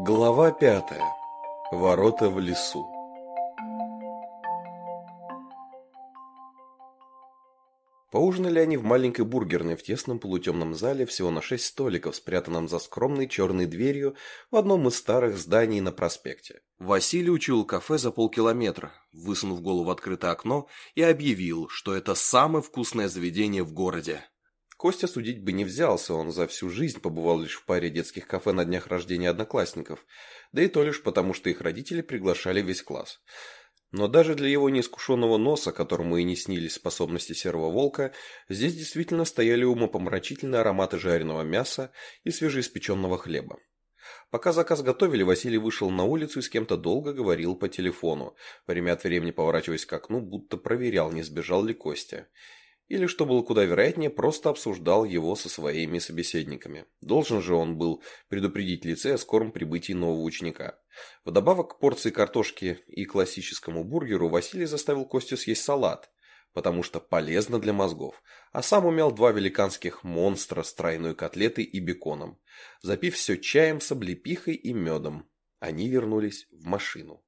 Глава пятая. Ворота в лесу. Поужинали они в маленькой бургерной в тесном полутемном зале всего на шесть столиков, спрятанном за скромной черной дверью в одном из старых зданий на проспекте. Василий учил кафе за полкилометра, высунув голову в открытое окно и объявил, что это самое вкусное заведение в городе. Костя судить бы не взялся, он за всю жизнь побывал лишь в паре детских кафе на днях рождения одноклассников, да и то лишь потому, что их родители приглашали весь класс. Но даже для его неискушенного носа, которому и не снились способности серого волка, здесь действительно стояли умопомрачительные ароматы жареного мяса и свежеиспеченного хлеба. Пока заказ готовили, Василий вышел на улицу и с кем-то долго говорил по телефону, время от времени поворачиваясь к окну, будто проверял, не сбежал ли Костя. Или, что было куда вероятнее, просто обсуждал его со своими собеседниками. Должен же он был предупредить лицей о скором прибытии нового ученика. Вдобавок к порции картошки и классическому бургеру Василий заставил Костю съесть салат, потому что полезно для мозгов, а сам умел два великанских монстра с тройной котлетой и беконом. Запив все чаем с облепихой и медом, они вернулись в машину.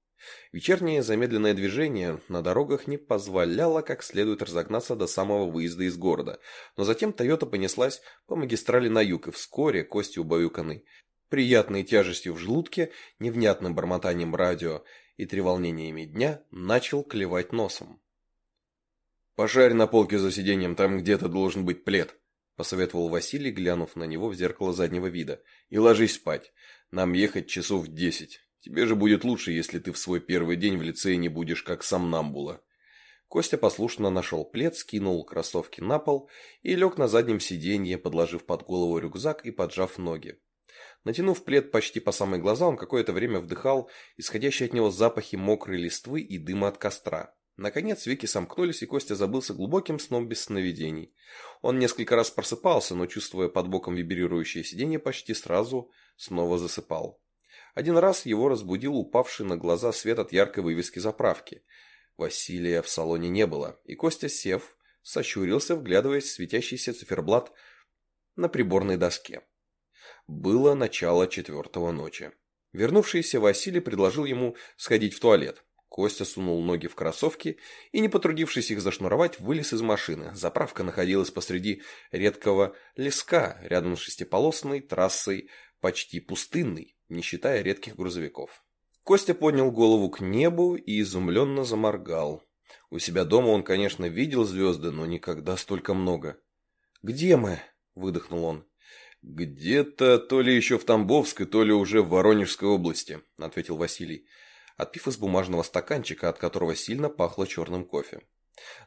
Вечернее замедленное движение на дорогах не позволяло как следует разогнаться до самого выезда из города, но затем Тойота понеслась по магистрали на юг, и вскоре кости убаюканы. Приятной тяжестью в желудке, невнятным бормотанием радио и треволнениями дня начал клевать носом. «Пожарь на полке за сиденьем, там где-то должен быть плед», – посоветовал Василий, глянув на него в зеркало заднего вида. «И ложись спать. Нам ехать часов десять». Тебе же будет лучше, если ты в свой первый день в лицее не будешь как сомнамбула. Костя послушно нашел плед, скинул кроссовки на пол и лег на заднем сиденье, подложив под голову рюкзак и поджав ноги. Натянув плед почти по самые глаза, он какое-то время вдыхал исходящие от него запахи мокрой листвы и дыма от костра. Наконец веки сомкнулись, и Костя забылся глубоким сном без сновидений. Он несколько раз просыпался, но, чувствуя под боком вибрирующее сиденье, почти сразу снова засыпал. Один раз его разбудил упавший на глаза свет от яркой вывески заправки. Василия в салоне не было, и Костя, сев, сощурился, вглядываясь в светящийся циферблат на приборной доске. Было начало четвертого ночи. Вернувшийся Василий предложил ему сходить в туалет. Костя сунул ноги в кроссовки и, не потрудившись их зашнуровать, вылез из машины. Заправка находилась посреди редкого леска, рядом с шестиполосной трассой, почти пустынной не считая редких грузовиков. Костя поднял голову к небу и изумленно заморгал. У себя дома он, конечно, видел звезды, но никогда столько много. «Где мы?» – выдохнул он. «Где-то то ли еще в Тамбовской, то ли уже в Воронежской области», – ответил Василий, отпив из бумажного стаканчика, от которого сильно пахло черным кофе.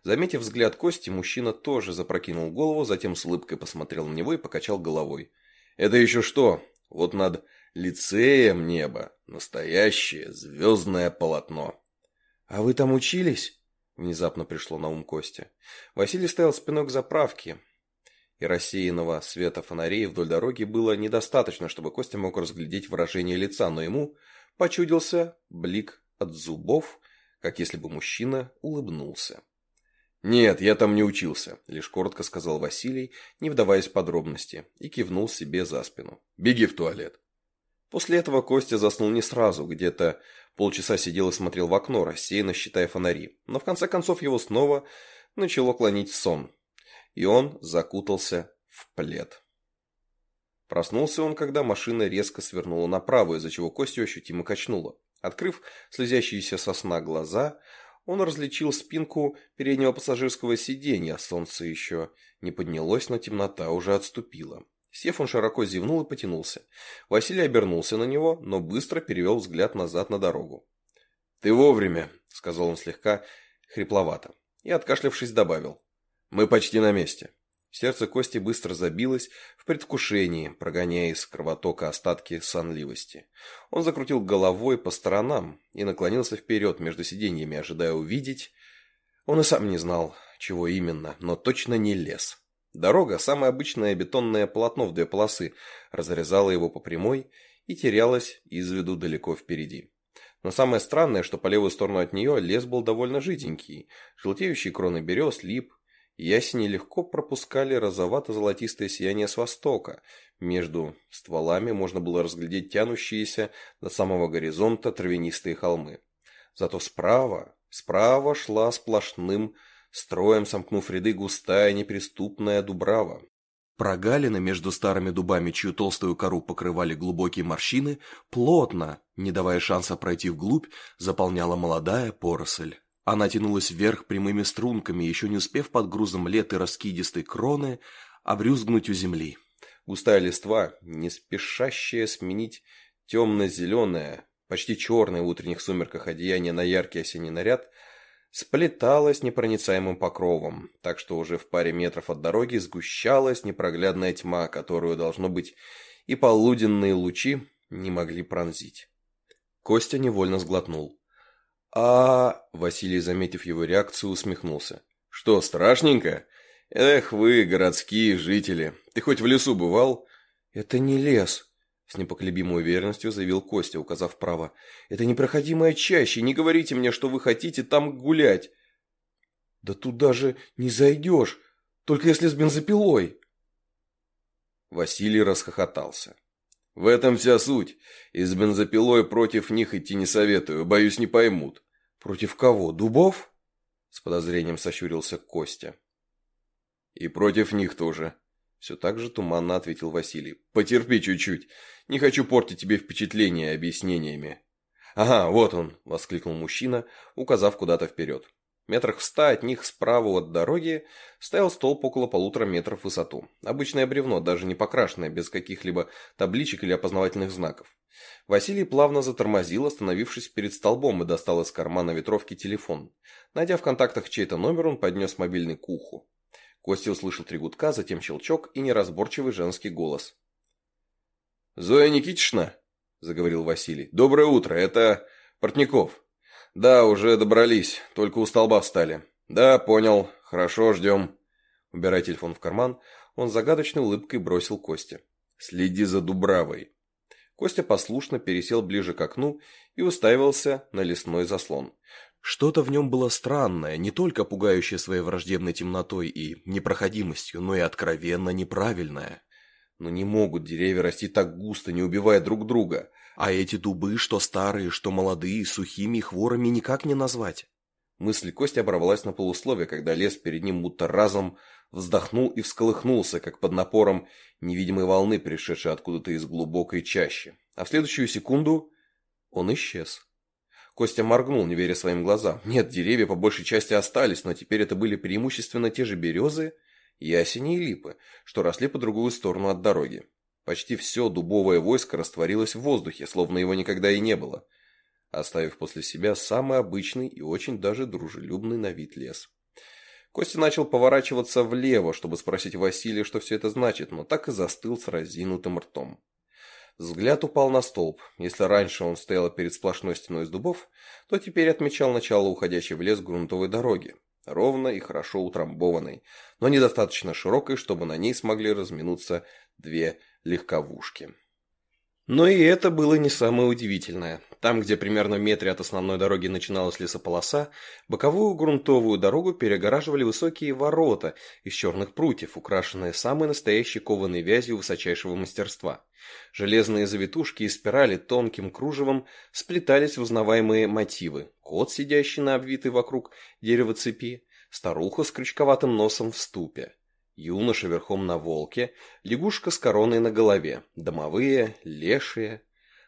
Заметив взгляд Кости, мужчина тоже запрокинул голову, затем с улыбкой посмотрел на него и покачал головой. «Это еще что? Вот над лицеем небо, настоящее звездное полотно. «А вы там учились?» – внезапно пришло на ум Костя. Василий стоял спиной к заправке, и рассеянного света фонарей вдоль дороги было недостаточно, чтобы Костя мог разглядеть выражение лица, но ему почудился блик от зубов, как если бы мужчина улыбнулся. «Нет, я там не учился», – лишь коротко сказал Василий, не вдаваясь в подробности, и кивнул себе за спину. «Беги в туалет». После этого Костя заснул не сразу, где-то полчаса сидел и смотрел в окно, рассеянно считая фонари. Но в конце концов его снова начало клонить сон. И он закутался в плед. Проснулся он, когда машина резко свернула направо, из-за чего Костю ощутимо качнуло. Открыв слезящиеся со сна глаза, он различил спинку переднего пассажирского сиденья. Солнце еще не поднялось, но темнота уже отступила. Сев, он широко зевнул и потянулся. Василий обернулся на него, но быстро перевел взгляд назад на дорогу. «Ты вовремя», — сказал он слегка хрипловато, и, откашлявшись, добавил. «Мы почти на месте». Сердце Кости быстро забилось в предвкушении, прогоняя из кровотока остатки сонливости. Он закрутил головой по сторонам и наклонился вперед между сиденьями, ожидая увидеть... Он и сам не знал, чего именно, но точно не лес. Дорога, самое обычное бетонное полотно в две полосы, разрезала его по прямой и терялась из виду далеко впереди. Но самое странное, что по левую сторону от нее лес был довольно жиденький, желтеющие кроны берез, лип Ясени легко пропускали розовато-золотистое сияние с востока. Между стволами можно было разглядеть тянущиеся до самого горизонта травянистые холмы. Зато справа, справа шла сплошным строем, сомкнув ряды густая неприступная дубрава. Прогалины между старыми дубами, чью толстую кору покрывали глубокие морщины, плотно, не давая шанса пройти вглубь, заполняла молодая поросль. Она тянулась вверх прямыми струнками, еще не успев под грузом лет и раскидистой кроны обрюзгнуть у земли. Густая листва, не спешащая сменить темно-зеленое, почти черное в утренних сумерках одеяние на яркий осенний наряд, сплеталась непроницаемым покровом, так что уже в паре метров от дороги сгущалась непроглядная тьма, которую, должно быть, и полуденные лучи не могли пронзить. Костя невольно сглотнул. А, Василий, заметив его реакцию, усмехнулся. Что, страшненько? Эх вы, городские жители. Ты хоть в лесу бывал? Это не лес, с непоколебимой уверенностью заявил Костя, указав вправо. Это непроходимая чаща, не говорите мне, что вы хотите там гулять. Да туда же не зайдешь, только если с бензопилой. Василий расхохотался. В этом вся суть. И с бензопилой против них идти не советую, боюсь, не поймут. Против кого? Дубов? С подозрением сощурился Костя. И против них тоже. Все так же туманно ответил Василий. Потерпи чуть-чуть. Не хочу портить тебе впечатление объяснениями. Ага, вот он, воскликнул мужчина, указав куда-то вперед. Метрах в ста от них справа от дороги стоял столб около полутора метров в высоту. Обычное бревно, даже не покрашенное, без каких-либо табличек или опознавательных знаков. Василий плавно затормозил, остановившись перед столбом и достал из кармана ветровки телефон. Найдя в контактах чей-то номер, он поднес мобильный к уху. Костя услышал три гудка, затем щелчок и неразборчивый женский голос. «Зоя Никитична?» – заговорил Василий. «Доброе утро, это Портников». «Да, уже добрались, только у столба встали». «Да, понял. Хорошо, ждем». Убирая телефон в карман, он загадочной улыбкой бросил Косте. «Следи за Дубравой». Костя послушно пересел ближе к окну и уставился на лесной заслон. Что-то в нем было странное, не только пугающее своей враждебной темнотой и непроходимостью, но и откровенно неправильное. Но не могут деревья расти так густо, не убивая друг друга. А эти дубы, что старые, что молодые, сухими и хворыми никак не назвать. Мысль Кости оборвалась на полусловие, когда лес перед ним будто разом вздохнул и всколыхнулся, как под напором невидимой волны, пришедшей откуда-то из глубокой чащи. А в следующую секунду он исчез. Костя моргнул, не веря своим глазам. Нет, деревья по большей части остались, но теперь это были преимущественно те же березы, ясени и липы, что росли по другую сторону от дороги. Почти все дубовое войско растворилось в воздухе, словно его никогда и не было, оставив после себя самый обычный и очень даже дружелюбный на вид лес. Костя начал поворачиваться влево, чтобы спросить Василия, что все это значит, но так и застыл с разинутым ртом. Взгляд упал на столб. Если раньше он стоял перед сплошной стеной из дубов, то теперь отмечал начало уходящей в лес грунтовой дороги, ровной и хорошо утрамбованной, но недостаточно широкой, чтобы на ней смогли разминуться две легковушки. Но и это было не самое удивительное. Там, где примерно в метре от основной дороги начиналась лесополоса, боковую грунтовую дорогу перегораживали высокие ворота из черных прутьев, украшенные самой настоящей кованой вязью высочайшего мастерства. Железные завитушки и спирали тонким кружевом сплетались в узнаваемые мотивы. Кот, сидящий на обвитой вокруг дерева цепи, старуха с крючковатым носом в ступе. Юноша верхом на волке, лягушка с короной на голове, домовые, лешие.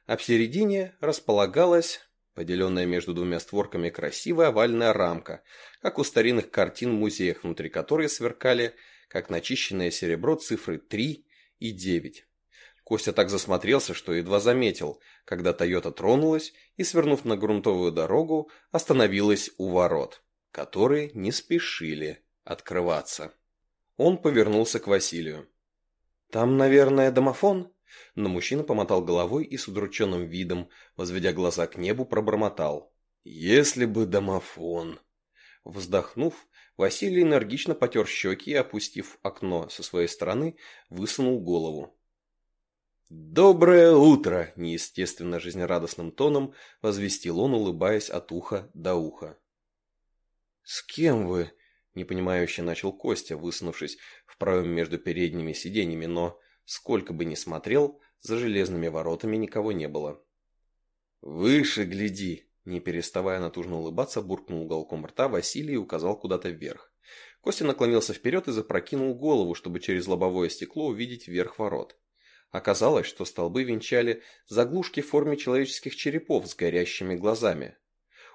А в середине располагалась, поделенная между двумя створками, красивая овальная рамка, как у старинных картин в музеях, внутри которой сверкали, как начищенное серебро, цифры 3 и 9. Костя так засмотрелся, что едва заметил, когда Тойота тронулась и, свернув на грунтовую дорогу, остановилась у ворот, которые не спешили открываться. Он повернулся к Василию. «Там, наверное, домофон?» Но мужчина помотал головой и с удрученным видом, возведя глаза к небу, пробормотал. «Если бы домофон!» Вздохнув, Василий энергично потер щеки и, опустив окно со своей стороны, высунул голову. «Доброе утро!» – неестественно жизнерадостным тоном возвестил он, улыбаясь от уха до уха. «С кем вы?» Непонимающе начал Костя, высунувшись в проем между передними сиденьями, но, сколько бы ни смотрел, за железными воротами никого не было. «Выше гляди!» Не переставая натужно улыбаться, буркнул уголком рта Василий и указал куда-то вверх. Костя наклонился вперед и запрокинул голову, чтобы через лобовое стекло увидеть верх ворот. Оказалось, что столбы венчали заглушки в форме человеческих черепов с горящими глазами.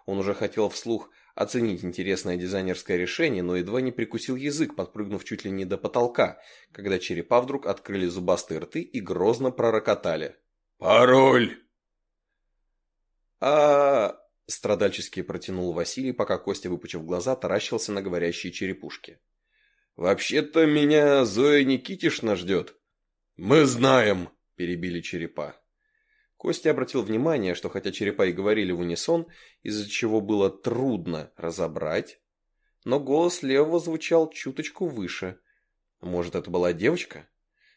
Он уже хотел вслух оценить интересное дизайнерское решение, но едва не прикусил язык, подпрыгнув чуть ли не до потолка, когда черепа вдруг открыли зубастые рты и грозно пророкотали. «Пароль!» а страдальчески протянул Василий, пока Костя, выпучив глаза, таращился на говорящие черепушки. «Вообще-то меня Зоя Никитишна ждет». «Мы знаем», – перебили черепа. Костя обратил внимание, что хотя черепа и говорили в унисон, из-за чего было трудно разобрать, но голос левого звучал чуточку выше. Может, это была девочка?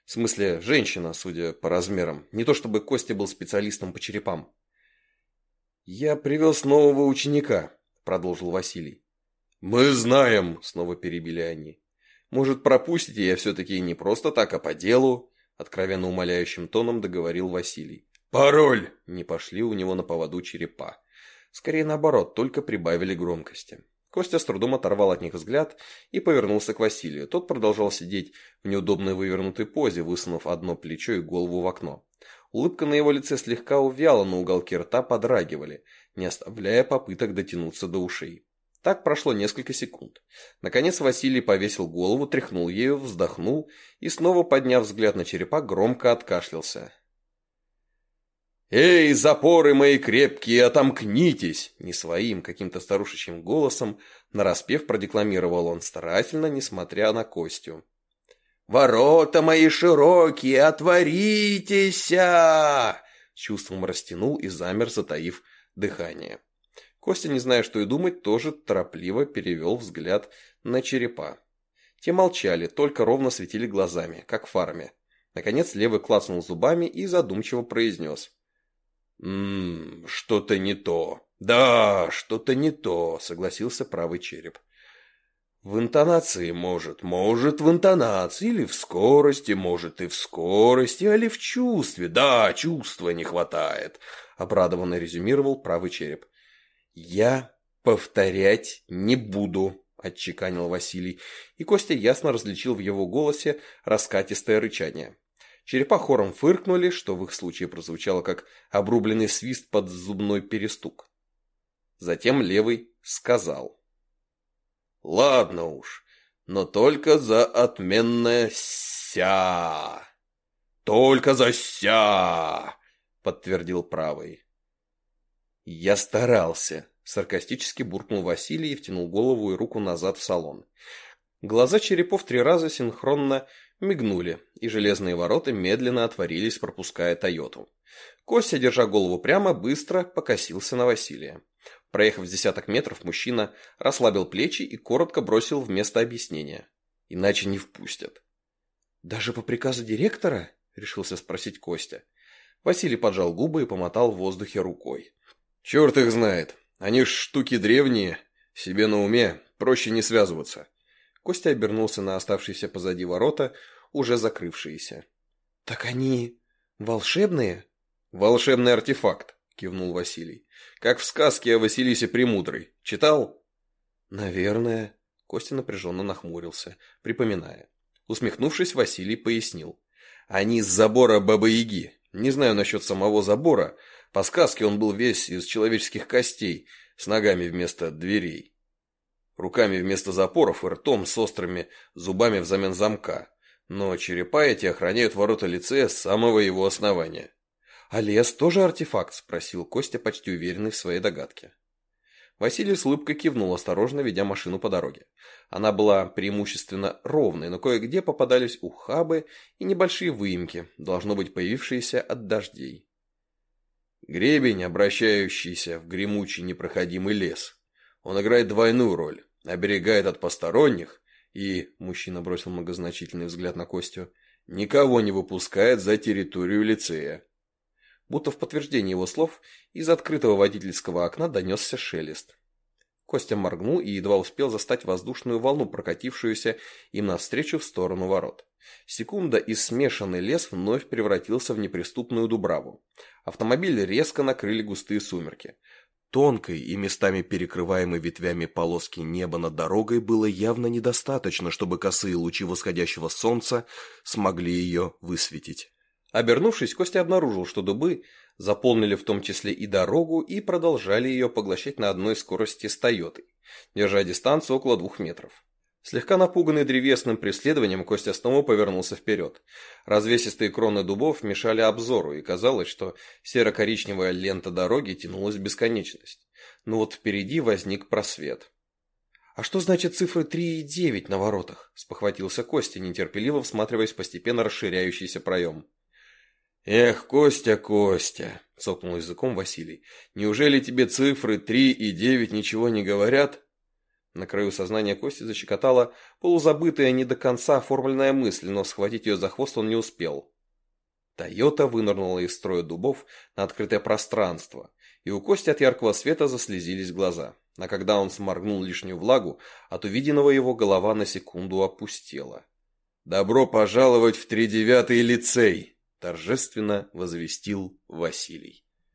В смысле, женщина, судя по размерам. Не то чтобы Костя был специалистом по черепам. «Я привез нового ученика», – продолжил Василий. «Мы знаем», – снова перебили они. «Может, пропустите, я все-таки не просто так, а по делу?» – откровенно умоляющим тоном договорил Василий. «Пароль!» – не пошли у него на поводу черепа. Скорее наоборот, только прибавили громкости. Костя с трудом оторвал от них взгляд и повернулся к Василию. Тот продолжал сидеть в неудобной вывернутой позе, высунув одно плечо и голову в окно. Улыбка на его лице слегка увяла, но уголки рта подрагивали, не оставляя попыток дотянуться до ушей. Так прошло несколько секунд. Наконец Василий повесил голову, тряхнул ею, вздохнул и, снова подняв взгляд на черепа, громко откашлялся. «Эй, запоры мои крепкие, отомкнитесь!» Не своим, каким-то старушечьим голосом, нараспев продекламировал он старательно, несмотря на Костю. «Ворота мои широкие, отворитеся!» Чувством растянул и замер, затаив дыхание. Костя, не зная, что и думать, тоже торопливо перевел взгляд на черепа. Те молчали, только ровно светили глазами, как фарме. Наконец левый клацнул зубами и задумчиво произнес. «Ммм, что-то не то. Да, что-то не то», — согласился правый череп. В интонации может, может в интонации, или в скорости, может и в скорости, или в чувстве. Да, чувства не хватает, обрадованно резюмировал правый череп. Я повторять не буду, отчеканил Василий, и Костя ясно различил в его голосе раскатистое рычание. Черепа хором фыркнули, что в их случае прозвучало как обрубленный свист под зубной перестук. Затем левый сказал. Ладно уж, но только за отменное ся. Только за ся, подтвердил правый. Я старался, саркастически буркнул Василий и втянул голову и руку назад в салон. Глаза черепов три раза синхронно мигнули, и железные ворота медленно отворились, пропуская Тойоту. Костя, держа голову прямо, быстро покосился на Василия. Проехав десяток метров, мужчина расслабил плечи и коротко бросил вместо объяснения. Иначе не впустят. «Даже по приказу директора?» – решился спросить Костя. Василий поджал губы и помотал в воздухе рукой. «Черт их знает. Они ж штуки древние, себе на уме, проще не связываться». Костя обернулся на оставшиеся позади ворота, уже закрывшиеся. «Так они волшебные?» «Волшебный артефакт», – кивнул Василий. Как в сказке о Василисе Премудрой. Читал? Наверное. Костя напряженно нахмурился, припоминая. Усмехнувшись, Василий пояснил. Они с забора Бабы-Яги. Не знаю насчет самого забора. По сказке он был весь из человеческих костей, с ногами вместо дверей. Руками вместо запоров и ртом с острыми зубами взамен замка. Но черепа эти охраняют ворота лицея с самого его основания. «А лес тоже артефакт?» – спросил Костя, почти уверенный в своей догадке. Василий с улыбкой кивнул, осторожно ведя машину по дороге. Она была преимущественно ровной, но кое-где попадались ухабы и небольшие выемки, должно быть появившиеся от дождей. Гребень, обращающийся в гремучий непроходимый лес. Он играет двойную роль, оберегает от посторонних и, мужчина бросил многозначительный взгляд на Костю, никого не выпускает за территорию лицея. Будто в подтверждение его слов из открытого водительского окна донесся шелест. Костя моргнул и едва успел застать воздушную волну, прокатившуюся им навстречу в сторону ворот. Секунда и смешанный лес вновь превратился в неприступную дубраву. Автомобиль резко накрыли густые сумерки. Тонкой и местами перекрываемой ветвями полоски неба над дорогой было явно недостаточно, чтобы косые лучи восходящего солнца смогли ее высветить. Обернувшись, Костя обнаружил, что дубы заполнили в том числе и дорогу и продолжали ее поглощать на одной скорости с Тойотой, держа дистанцию около двух метров. Слегка напуганный древесным преследованием, Костя снова повернулся вперед. Развесистые кроны дубов мешали обзору, и казалось, что серо-коричневая лента дороги тянулась в бесконечность. Но вот впереди возник просвет. «А что значит цифры 3 и 9 на воротах?» – спохватился Костя, нетерпеливо всматриваясь в постепенно расширяющийся проем. «Эх, Костя, Костя!» – цокнул языком Василий. «Неужели тебе цифры 3 и 9 ничего не говорят?» На краю сознания Кости защекотала полузабытая не до конца оформленная мысль, но схватить ее за хвост он не успел. Тойота вынырнула из строя дубов на открытое пространство, и у Кости от яркого света заслезились глаза. А когда он сморгнул лишнюю влагу, от увиденного его голова на секунду опустела. «Добро пожаловать в тридевятый лицей!» торжественно возвестил Василий.